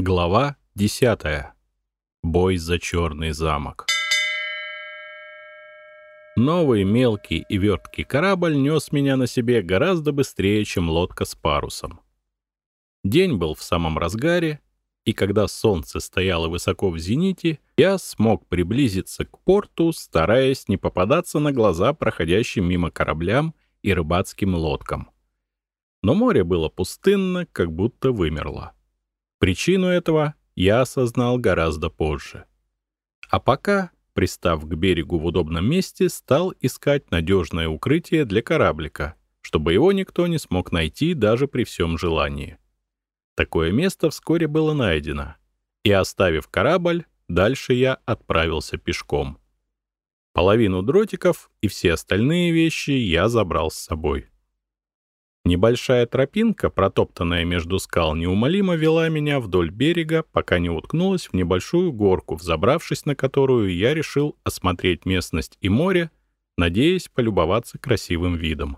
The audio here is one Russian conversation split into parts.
Глава 10. Бой за черный замок. Новый мелкий и верткий корабль нес меня на себе гораздо быстрее, чем лодка с парусом. День был в самом разгаре, и когда солнце стояло высоко в зените, я смог приблизиться к порту, стараясь не попадаться на глаза проходящим мимо кораблям и рыбацким лодкам. Но море было пустынно, как будто вымерло. Причину этого я осознал гораздо позже. А пока, пристав к берегу в удобном месте, стал искать надежное укрытие для кораблика, чтобы его никто не смог найти даже при всем желании. Такое место вскоре было найдено, и, оставив корабль, дальше я отправился пешком. Половину дротиков и все остальные вещи я забрал с собой. Небольшая тропинка, протоптанная между скал, неумолимо вела меня вдоль берега, пока не уткнулась в небольшую горку, взобравшись на которую я решил осмотреть местность и море, надеясь полюбоваться красивым видом.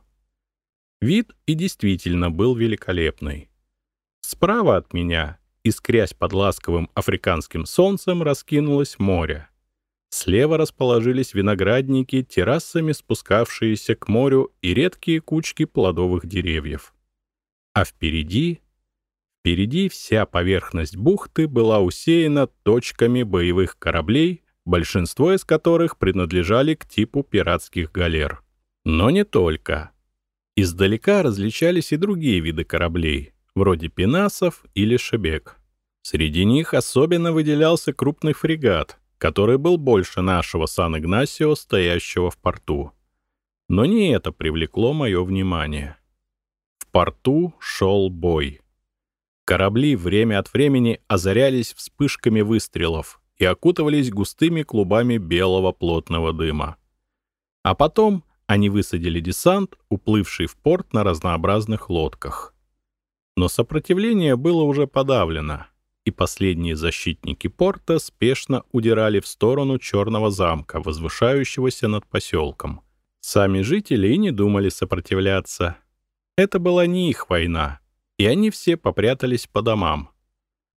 Вид и действительно был великолепный. Справа от меня, искрясь под ласковым африканским солнцем, раскинулось море. Слева расположились виноградники, террасами спускавшиеся к морю и редкие кучки плодовых деревьев. А впереди... Впереди вся поверхность бухты была усеяна точками боевых кораблей, большинство из которых принадлежали к типу пиратских галер. Но не только. Издалека различались и другие виды кораблей, вроде пенасов или шебек. Среди них особенно выделялся крупный фрегат, который был больше нашего Сан-Игнасио, стоящего в порту. Но не это привлекло мое внимание. В порту шел бой. Корабли время от времени озарялись вспышками выстрелов и окутывались густыми клубами белого плотного дыма. А потом они высадили десант, уплывший в порт на разнообразных лодках. Но сопротивление было уже подавлено — и последние защитники порта спешно удирали в сторону Черного замка, возвышающегося над поселком. Сами жители и не думали сопротивляться. Это была не их война, и они все попрятались по домам.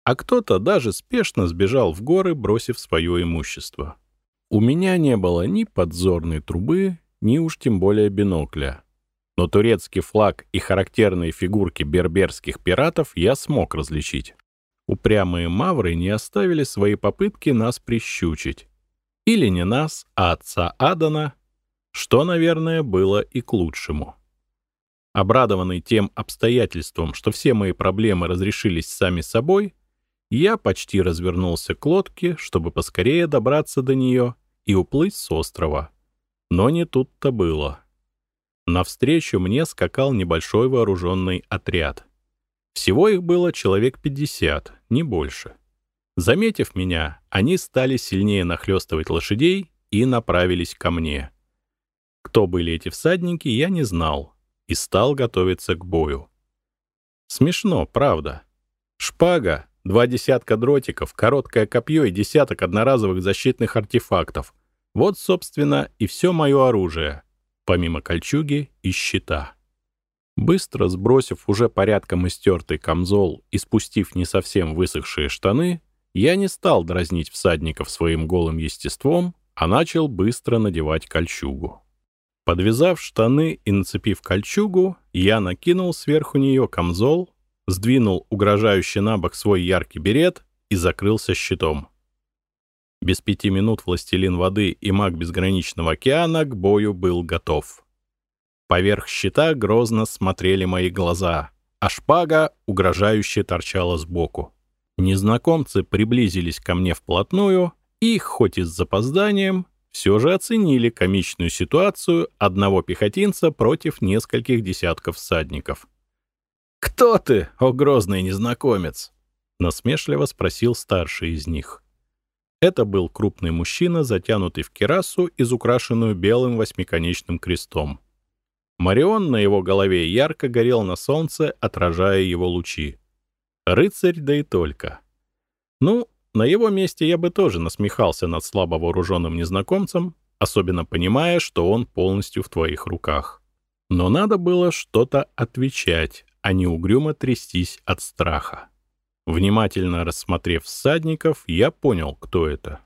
А кто-то даже спешно сбежал в горы, бросив свое имущество. У меня не было ни подзорной трубы, ни уж тем более бинокля. Но турецкий флаг и характерные фигурки берберских пиратов я смог различить. Упрямые мавры не оставили свои попытки нас прищучить. Или не нас, а отца Адана, что, наверное, было и к лучшему. Обрадованный тем обстоятельством, что все мои проблемы разрешились сами собой, я почти развернулся к лодке, чтобы поскорее добраться до нее и уплыть с острова. Но не тут-то было. Навстречу мне скакал небольшой вооруженный отряд — всего их было человек 50, не больше. Заметив меня, они стали сильнее нахлестывать лошадей и направились ко мне. Кто были эти всадники, я не знал и стал готовиться к бою. Смешно, правда. Шпага, два десятка дротиков, короткое копье и десяток одноразовых защитных артефактов. Вот, собственно, и все мое оружие, помимо кольчуги и щита. Быстро сбросив уже порядком истертый камзол и спустив не совсем высохшие штаны, я не стал дразнить всадников своим голым естеством, а начал быстро надевать кольчугу. Подвязав штаны и нацепив кольчугу, я накинул сверху нее камзол, сдвинул угрожающе на бок свой яркий берет и закрылся щитом. Без пяти минут властелин воды и маг безграничного океана к бою был готов. Поверх щита грозно смотрели мои глаза, а шпага угрожающе торчала сбоку. Незнакомцы приблизились ко мне вплотную и, хоть и с запозданием, все же оценили комичную ситуацию одного пехотинца против нескольких десятков всадников. «Кто ты, о грозный незнакомец?» — насмешливо спросил старший из них. Это был крупный мужчина, затянутый в керасу, изукрашенную белым восьмиконечным крестом. Марион на его голове ярко горел на солнце, отражая его лучи. Рыцарь, да и только. Ну, на его месте я бы тоже насмехался над слабо вооруженным незнакомцем, особенно понимая, что он полностью в твоих руках. Но надо было что-то отвечать, а не угрюмо трястись от страха. Внимательно рассмотрев всадников, я понял, кто это.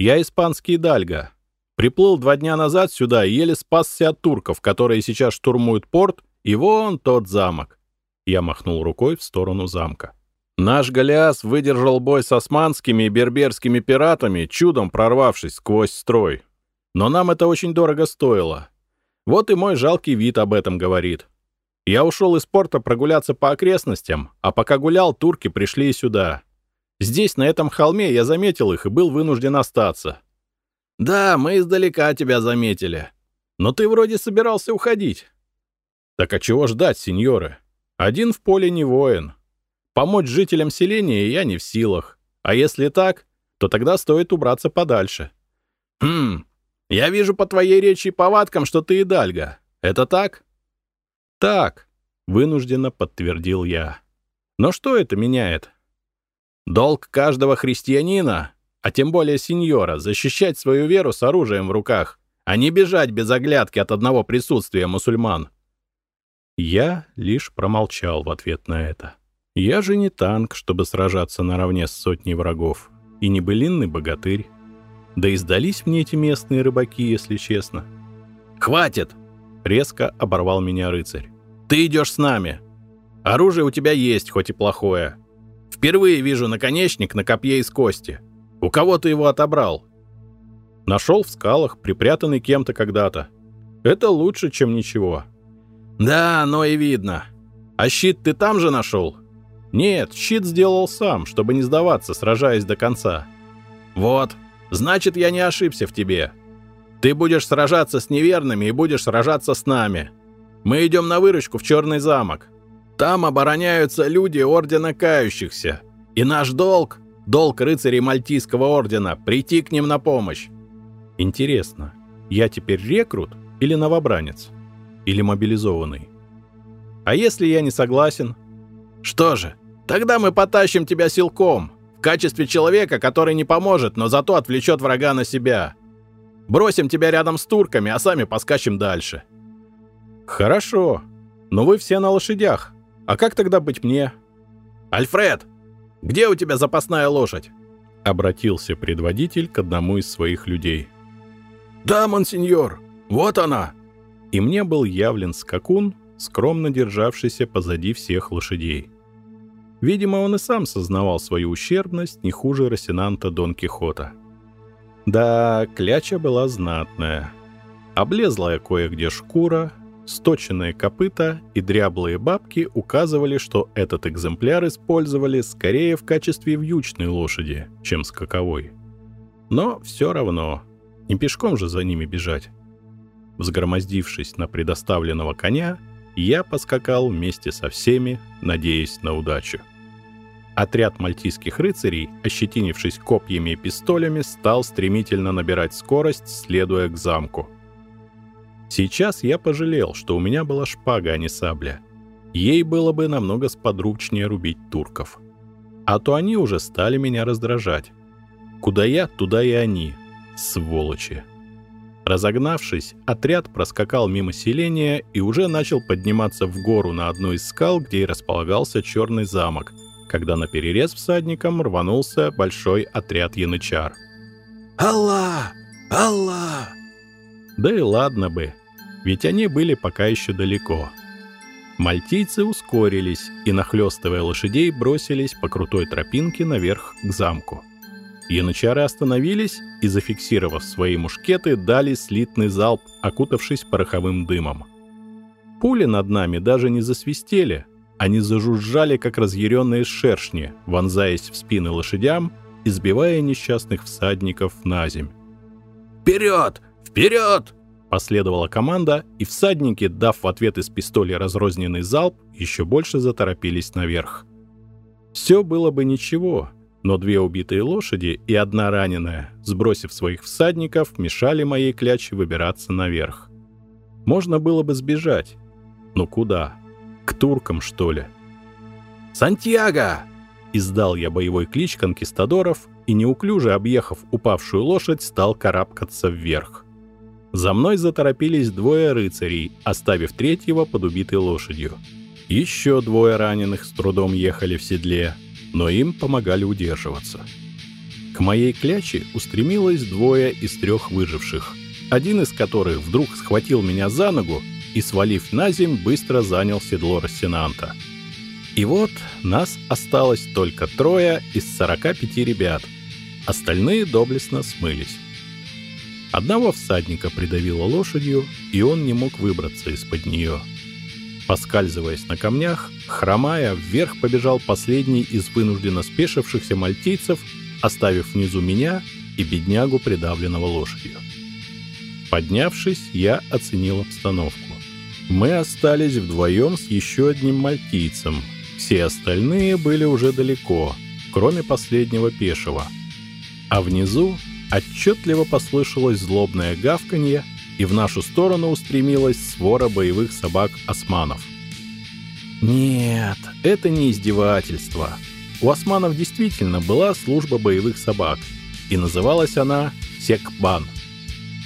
«Я испанский Дальга. Приплыл два дня назад сюда и еле спасся от турков, которые сейчас штурмуют порт, и вон тот замок». Я махнул рукой в сторону замка. Наш Голиас выдержал бой с османскими и берберскими пиратами, чудом прорвавшись сквозь строй. Но нам это очень дорого стоило. Вот и мой жалкий вид об этом говорит. Я ушел из порта прогуляться по окрестностям, а пока гулял, турки пришли сюда. Здесь, на этом холме, я заметил их и был вынужден остаться. Да, мы издалека тебя заметили. Но ты вроде собирался уходить. Так а чего ждать, сеньоры? Один в поле не воин. Помочь жителям селения я не в силах. А если так, то тогда стоит убраться подальше. Хм, я вижу по твоей речи и повадкам, что ты и Дальга. Это так? «Так», — вынужденно подтвердил я. «Но что это меняет?» «Долг каждого христианина, а тем более сеньора, защищать свою веру с оружием в руках, а не бежать без оглядки от одного присутствия мусульман». Я лишь промолчал в ответ на это. Я же не танк, чтобы сражаться наравне с сотней врагов, и не былинный богатырь. Да и сдались мне эти местные рыбаки, если честно. «Хватит!» Резко оборвал меня рыцарь. «Ты идешь с нами. Оружие у тебя есть, хоть и плохое. Впервые вижу наконечник на копье из кости. У кого ты его отобрал?» «Нашел в скалах, припрятанный кем-то когда-то. Это лучше, чем ничего». «Да, но и видно. А щит ты там же нашел?» «Нет, щит сделал сам, чтобы не сдаваться, сражаясь до конца». «Вот, значит, я не ошибся в тебе. Ты будешь сражаться с неверными и будешь сражаться с нами. Мы идем на выручку в Черный замок. Там обороняются люди Ордена Кающихся. И наш долг, долг рыцарей Мальтийского Ордена, прийти к ним на помощь. Интересно, я теперь рекрут или новобранец? Или мобилизованный? А если я не согласен? Что же, тогда мы потащим тебя силком, в качестве человека, который не поможет, но зато отвлечет врага на себя. Бросим тебя рядом с турками, а сами поскачем дальше». «Хорошо, но вы все на лошадях. А как тогда быть мне?» «Альфред, где у тебя запасная лошадь?» Обратился предводитель к одному из своих людей. «Да, монсеньор, вот она!» И мне был явлен скакун, скромно державшийся позади всех лошадей. Видимо, он и сам сознавал свою ущербность не хуже Росинанта Дон Кихота. Да, кляча была знатная. Облезлая кое-где шкура, сточенные копыта и дряблые бабки указывали, что этот экземпляр использовали скорее в качестве вьючной лошади, чем скаковой. Но все равно, не пешком же за ними бежать. Взгромоздившись на предоставленного коня, я поскакал вместе со всеми, надеясь на удачу. Отряд мальтийских рыцарей, ощетинившись копьями и пистолями, стал стремительно набирать скорость, следуя к замку. Сейчас я пожалел, что у меня была шпага, а не сабля. Ей было бы намного сподручнее рубить турков. А то они уже стали меня раздражать. Куда я, туда и они. Сволочи. Разогнавшись, отряд проскакал мимо селения и уже начал подниматься в гору на одну из скал, где и располагался черный замок — когда на перерез всадникам рванулся большой отряд янычар. «Алла! Алла!» Да и ладно бы, ведь они были пока еще далеко. Мальтийцы ускорились и, нахлестывая лошадей, бросились по крутой тропинке наверх к замку. Янычары остановились и, зафиксировав свои мушкеты, дали слитный залп, окутавшись пороховым дымом. Пули над нами даже не засвистели, они зажужжали, как разъяренные шершни, вонзаясь в спины лошадям, избивая несчастных всадников на земь. «Вперед! Вперед!» Последовала команда, и всадники, дав в ответ из пистоли разрозненный залп, еще больше заторопились наверх. Все было бы ничего, но две убитые лошади и одна раненая, сбросив своих всадников, мешали моей кляче выбираться наверх. Можно было бы сбежать, но куда? К туркам, что ли? «Сантьяго!» Издал я боевой клич конкистадоров и, неуклюже объехав упавшую лошадь, стал карабкаться вверх. За мной заторопились двое рыцарей, оставив третьего под убитой лошадью. Еще двое раненых с трудом ехали в седле. но им помогали удерживаться. К моей кляче устремилось двое из трех выживших, один из которых вдруг схватил меня за ногу и, свалив на земь, быстро занял седло Рассенанта. И вот нас осталось только трое из 45 ребят. Остальные доблестно смылись. Одного всадника придавило лошадью, и он не мог выбраться из-под нее. Поскальзываясь на камнях, хромая, вверх побежал последний из вынужденно спешившихся мальтийцев, оставив внизу меня и беднягу, придавленного лошадью. Поднявшись, я оценил обстановку. Мы остались вдвоем с еще одним мальтийцем. Все остальные были уже далеко, кроме последнего пешего. А внизу отчетливо послышалось злобное гавканье, и в нашу сторону устремилась свора боевых собак османов. Нет, это не издевательство. У османов действительно была служба боевых собак, и называлась она Секбан.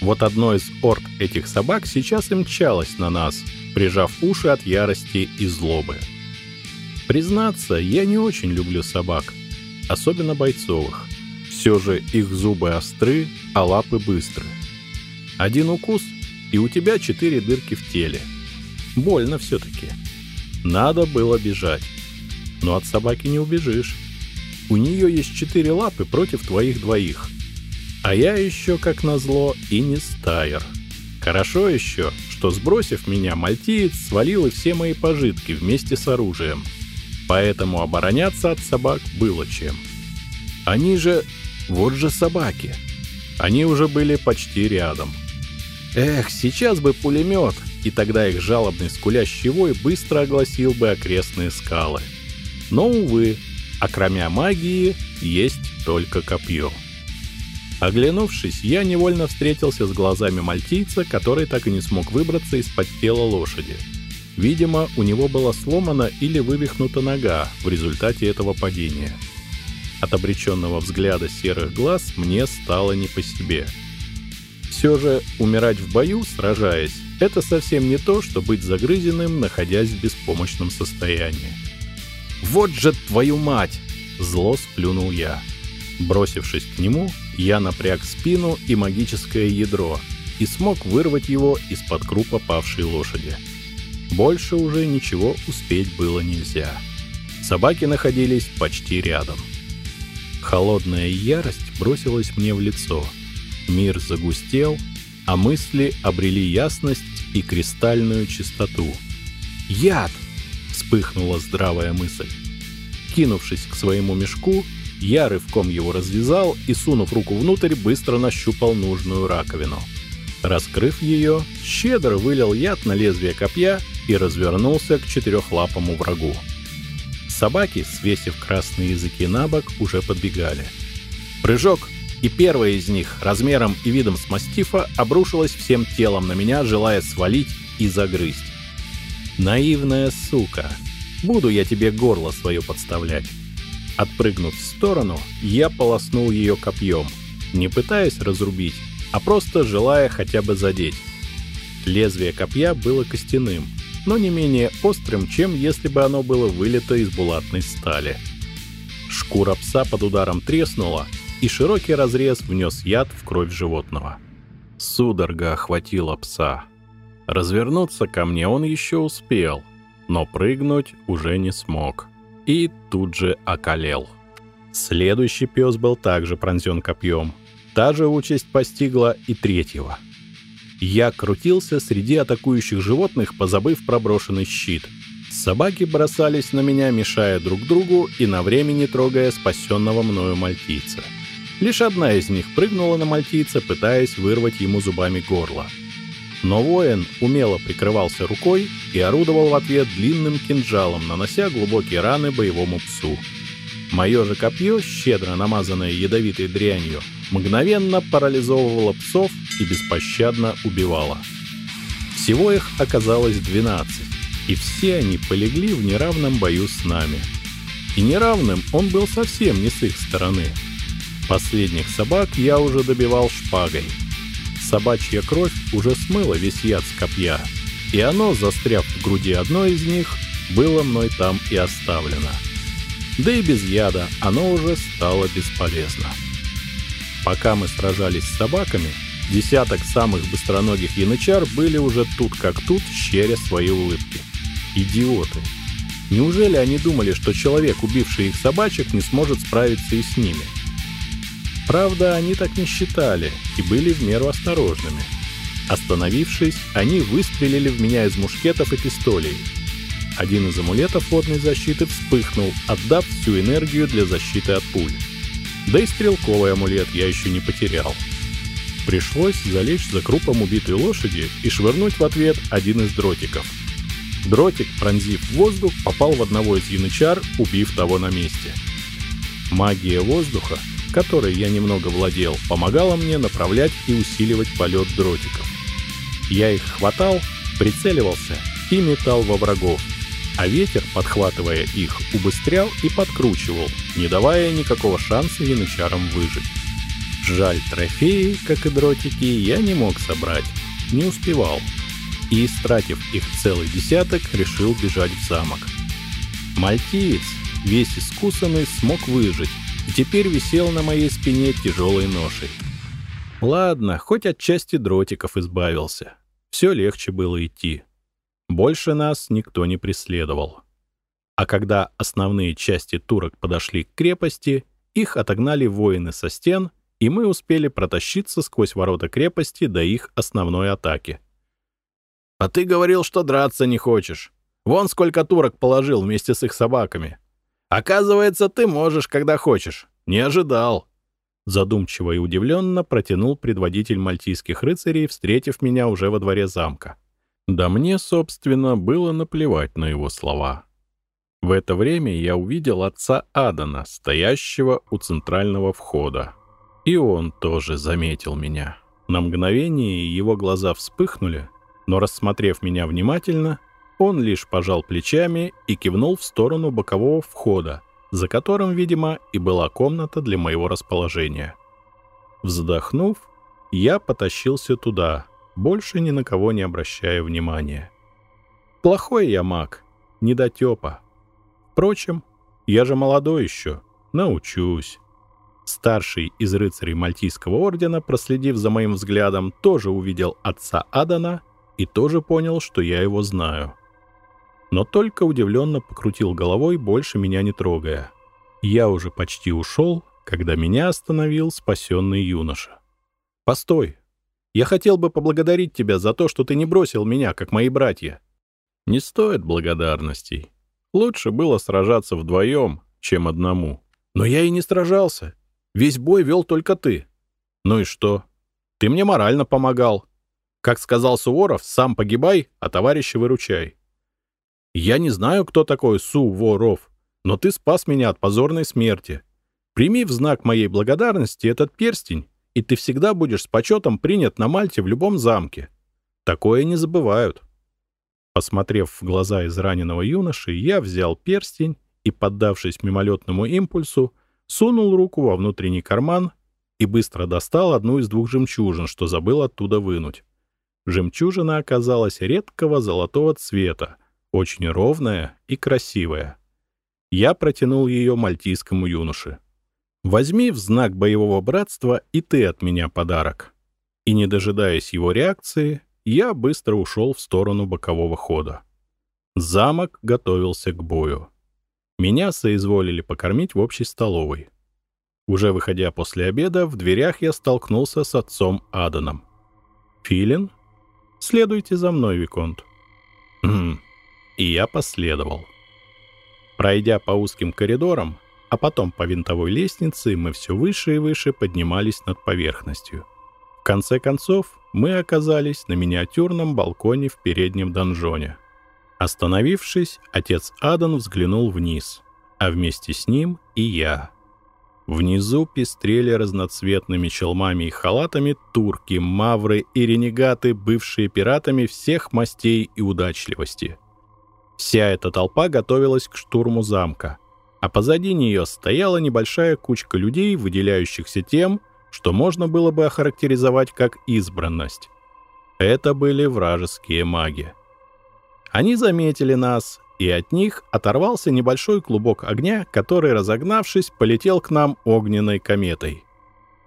Вот одно из орд этих собак сейчас и мчалось на нас, прижав уши от ярости и злобы. Признаться, я не очень люблю собак, особенно бойцовых. Все же их зубы остры, а лапы быстры. Один укус, и у тебя четыре дырки в теле. Больно все-таки. Надо было бежать. Но от собаки не убежишь. У нее есть четыре лапы против твоих двоих. А я еще, как назло, и не стайер. Хорошо еще, что, сбросив меня, мальтиец свалил и все мои пожитки вместе с оружием. Поэтому обороняться от собак было чем. Они же вот же собаки. Они уже были почти рядом. Эх, сейчас бы пулемет, и тогда их жалобный скулящий вой быстро огласил бы окрестные скалы. Но, увы, окромя магии есть только копье. Оглянувшись, я невольно встретился с глазами мальтийца, который так и не смог выбраться из-под тела лошади. Видимо, у него была сломана или вывихнута нога в результате этого падения. От обреченного взгляда серых глаз мне стало не по себе. Все же умирать в бою, сражаясь, это совсем не то, что быть загрызенным, находясь в беспомощном состоянии. «Вот же твою мать!» — зло сплюнул я. Бросившись к нему, я напряг спину и магическое ядро и смог вырвать его из-под крупа павшей лошади. Больше уже ничего успеть было нельзя. Собаки находились почти рядом. Холодная ярость бросилась мне в лицо. Мир загустел, а мысли обрели ясность и кристальную чистоту. «Яд!» — вспыхнула здравая мысль. Кинувшись к своему мешку, я рывком его развязал и, сунув руку внутрь, быстро нащупал нужную раковину. Раскрыв ее, щедро вылил яд на лезвие копья и развернулся к четырехлапому врагу. Собаки, свесив красные языки на бок, уже подбегали. Прыжок, и первая из них, размером и видом с мастифа, обрушилась всем телом на меня, желая свалить и загрызть. Наивная сука. Буду я тебе горло свое подставлять. Отпрыгнув в сторону, я полоснул ее копьем, не пытаясь разрубить, а просто желая хотя бы задеть. Лезвие копья было костяным, но не менее острым, чем если бы оно было вылито из булатной стали. Шкура пса под ударом треснула, и широкий разрез внес яд в кровь животного. Судорога охватила пса. Развернуться ко мне он еще успел, но прыгнуть уже не смог. И тут же околел. Следующий пес был также пронзен копьем. Та же участь постигла и третьего — я крутился среди атакующих животных, позабыв про брошенный щит. Собаки бросались на меня, мешая друг другу и на время не трогая спасенного мною мальтийца. Лишь одна из них прыгнула на мальтийца, пытаясь вырвать ему зубами горло. Но воин умело прикрывался рукой и орудовал в ответ длинным кинжалом, нанося глубокие раны боевому псу. Мое же копье, щедро намазанное ядовитой дрянью, мгновенно парализовывало псов и беспощадно убивало. Всего их оказалось 12, и все они полегли в неравном бою с нами. И неравным он был совсем не с их стороны. Последних собак я уже добивал шпагой. Собачья кровь уже смыла весь яд с копья, и оно, застряв в груди одной из них, было мной там и оставлено. Да и без яда оно уже стало бесполезно. Пока мы сражались с собаками, десяток самых быстроногих янычар были уже тут как тут, щеря свои улыбки. Идиоты! Неужели они думали, что человек, убивший их собачек, не сможет справиться и с ними? Правда, они так не считали и были в меру осторожными. Остановившись, они выстрелили в меня из мушкетов и пистолей. Один из амулетов водной защиты вспыхнул, отдав всю энергию для защиты от пуль. Да и стрелковый амулет я еще не потерял. Пришлось залечь за крупом убитой лошади и швырнуть в ответ один из дротиков. Дротик, пронзив воздух, попал в одного из янычар, убив того на месте. Магия воздуха, которой я немного владел, помогала мне направлять и усиливать полет дротиков. Я их хватал, прицеливался и метал во врагов, а ветер, подхватывая их, убыстрял и подкручивал, не давая никакого шанса янычарам выжить. Жаль, трофеи, как и дротики, я не мог собрать, не успевал, и, истратив их целый десяток, решил бежать в замок. Мальтиец, весь искусанный, смог выжить, и теперь висел на моей спине тяжелой ношей. Ладно, хоть от части дротиков избавился. Все легче было идти. Больше нас никто не преследовал. А когда основные части турок подошли к крепости, их отогнали воины со стен, и мы успели протащиться сквозь ворота крепости до их основной атаки. «А ты говорил, что драться не хочешь. Вон сколько турок положил вместе с их собаками. Оказывается, ты можешь, когда хочешь. Не ожидал». Задумчиво и удивленно протянул предводитель мальтийских рыцарей, встретив меня уже во дворе замка. Да мне, собственно, было наплевать на его слова. В это время я увидел отца Адана, стоящего у центрального входа. И он тоже заметил меня. На мгновение его глаза вспыхнули, но, рассмотрев меня внимательно, он лишь пожал плечами и кивнул в сторону бокового входа, за которым, видимо, и была комната для моего расположения. Вздохнув, я потащился туда, больше ни на кого не обращая внимания. Плохой я маг, недотепа. Впрочем, я же молодой еще, научусь. Старший из рыцарей Мальтийского ордена, проследив за моим взглядом, тоже увидел отца Адана и тоже понял, что я его знаю. Но только удивленно покрутил головой, больше меня не трогая. Я уже почти ушел, когда меня остановил спасенный юноша. «Постой, я хотел бы поблагодарить тебя за то, что ты не бросил меня, как мои братья. Не стоит благодарностей. Лучше было сражаться вдвоем, чем одному. Но я и не сражался. Весь бой вел только ты. Ну и что? Ты мне морально помогал. Как сказал Суворов, сам погибай, а товарища выручай. Я не знаю, кто такой Суворов, но ты спас меня от позорной смерти. Прими в знак моей благодарности этот перстень и ты всегда будешь с почетом принят на Мальте в любом замке. Такое не забывают. Посмотрев в глаза израненного юноши, я взял перстень и, поддавшись мимолетному импульсу, сунул руку во внутренний карман и быстро достал одну из двух жемчужин, что забыл оттуда вынуть. Жемчужина оказалась редкого золотого цвета, очень ровная и красивая. Я протянул ее мальтийскому юноше. Возьми в знак боевого братства и ты от меня подарок. И не дожидаясь его реакции, я быстро ушел в сторону бокового хода. Замок готовился к бою. Меня соизволили покормить в общей столовой. Уже выходя после обеда, в дверях я столкнулся с отцом Аданом. «Филин? Следуйте за мной, Виконт». И я последовал. Пройдя по узким коридорам, а потом по винтовой лестнице мы все выше и выше поднимались над поверхностью. В конце концов, мы оказались на миниатюрном балконе в переднем донжоне. Остановившись, отец Адан взглянул вниз, а вместе с ним и я. Внизу пестрели разноцветными челмами и халатами турки, мавры и ренегаты, бывшие пиратами всех мастей и удачливости. Вся эта толпа готовилась к штурму замка — а позади нее стояла небольшая кучка людей, выделяющихся тем, что можно было бы охарактеризовать как избранность. Это были вражеские маги. Они заметили нас и от них оторвался небольшой клубок огня, который, разогнавшись, полетел к нам огненной кометой.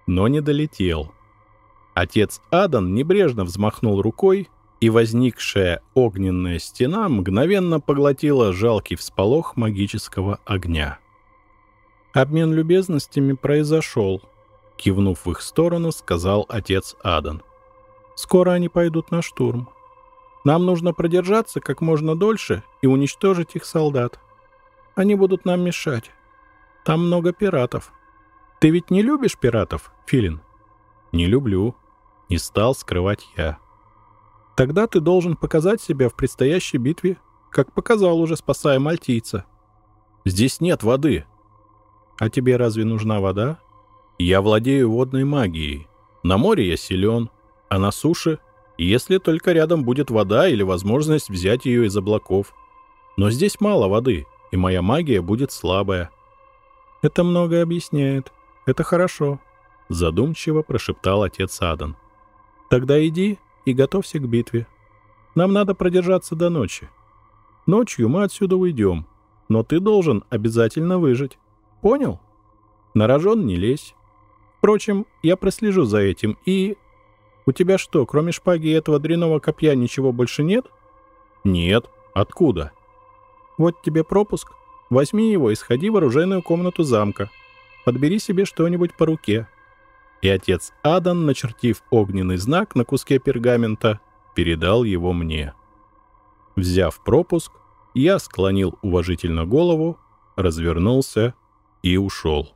Но не долетел. Отец Адан небрежно взмахнул рукой, и возникшая огненная стена мгновенно поглотила жалкий всполох магического огня. «Обмен любезностями произошел», — кивнув в их сторону, сказал отец Адан. «Скоро они пойдут на штурм. Нам нужно продержаться как можно дольше и уничтожить их солдат. Они будут нам мешать. Там много пиратов. Ты ведь не любишь пиратов, Филин? Не люблю. Не стал скрывать я. Тогда ты должен показать себя в предстоящей битве, как показал уже, спасая мальтийца. Здесь нет воды. А тебе разве нужна вода? Я владею водной магией. На море я силен, а на суше если только рядом будет вода или возможность взять ее из облаков. Но здесь мало воды, и моя магия будет слабая. Это многое объясняет. Это хорошо, задумчиво прошептал отец Адан. Тогда иди и готовься к битве. Нам надо продержаться до ночи. Ночью мы отсюда уйдем, но ты должен обязательно выжить. Понял? На рожон не лезь. Впрочем, я прослежу за этим и у тебя что, кроме шпаги и этого дряного копья ничего больше нет? Нет. Откуда? Вот тебе пропуск. Возьми его и сходи в оружейную комнату замка. Подбери себе что-нибудь по руке. И отец Адан, начертив огненный знак на куске пергамента, передал его мне. Взяв пропуск, я склонил уважительно голову, развернулся и ушел.